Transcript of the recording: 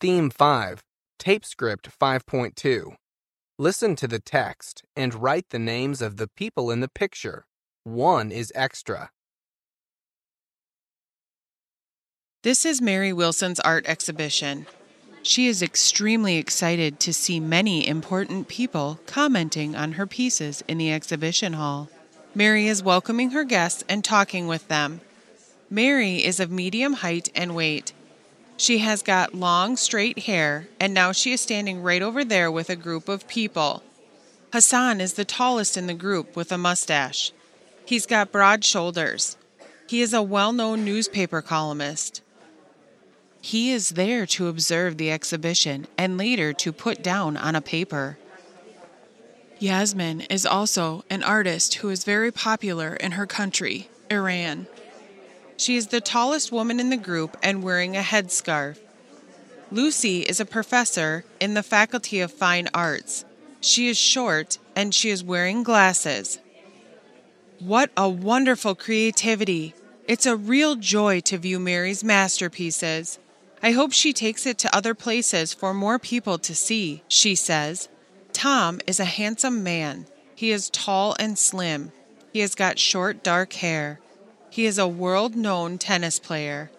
Theme 5, Tape Script 5.2. Listen to the text and write the names of the people in the picture. One is extra. This is Mary Wilson's art exhibition. She is extremely excited to see many important people commenting on her pieces in the exhibition hall. Mary is welcoming her guests and talking with them. Mary is of medium height and weight. She has got long, straight hair, and now she is standing right over there with a group of people. Hassan is the tallest in the group with a mustache. He's got broad shoulders. He is a well known newspaper columnist. He is there to observe the exhibition and later to put down on a paper. Yasmin is also an artist who is very popular in her country, Iran. She is the tallest woman in the group and wearing a headscarf. Lucy is a professor in the Faculty of Fine Arts. She is short and she is wearing glasses. What a wonderful creativity! It's a real joy to view Mary's masterpieces. I hope she takes it to other places for more people to see, she says. Tom is a handsome man. He is tall and slim. He has got short, dark hair. He is a world known tennis player.